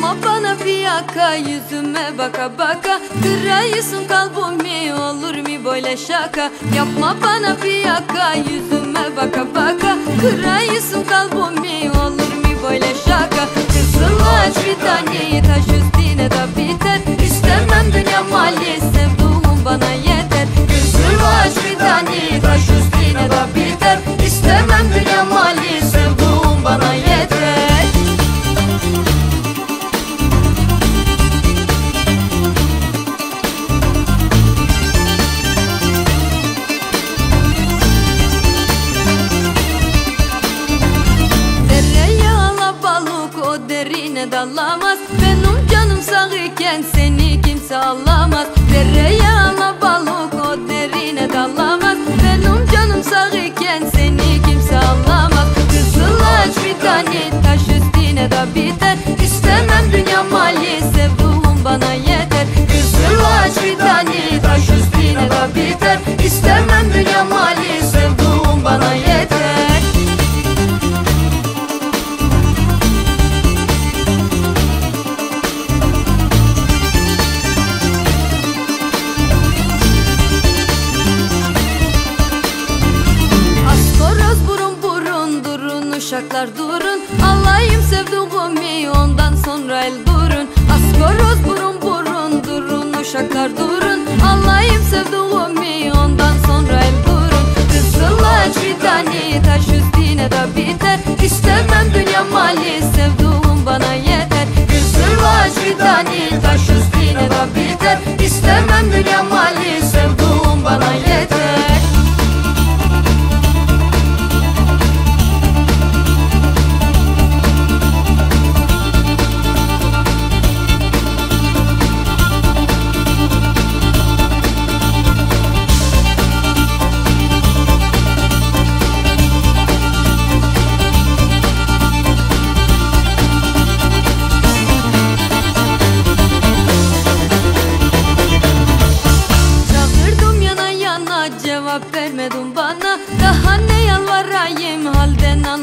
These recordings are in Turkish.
Yapma bana fiyaka yüzüme baka baka. Kırayısın kalbimi olur mu böyle şaka? Yapma bana fiyaka yüzüme baka baka. Kırayısın kalbimi olur mu böyle şaka derine dalamaz Benim canım sağ iken seni kimse alamaz Dereye balık o derine dalamaz Benim canım sağ iken seni kimse alamaz Kızılaç bir tane taş üstüne de biter uşaklar durun. Allah'ım sevduğumi ondan sonra el durun. Askoros burun burun durun uşaklar durun. Allah'ım sevduğumi ondan sonra el durun. Kızılaç bir tane taş üstüne de biter. İstemem dünya mali sevduğum bana yeter. Kızılaç bir tane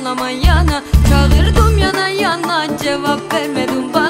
anlamayana Çağırdım yana yana cevap vermedin bana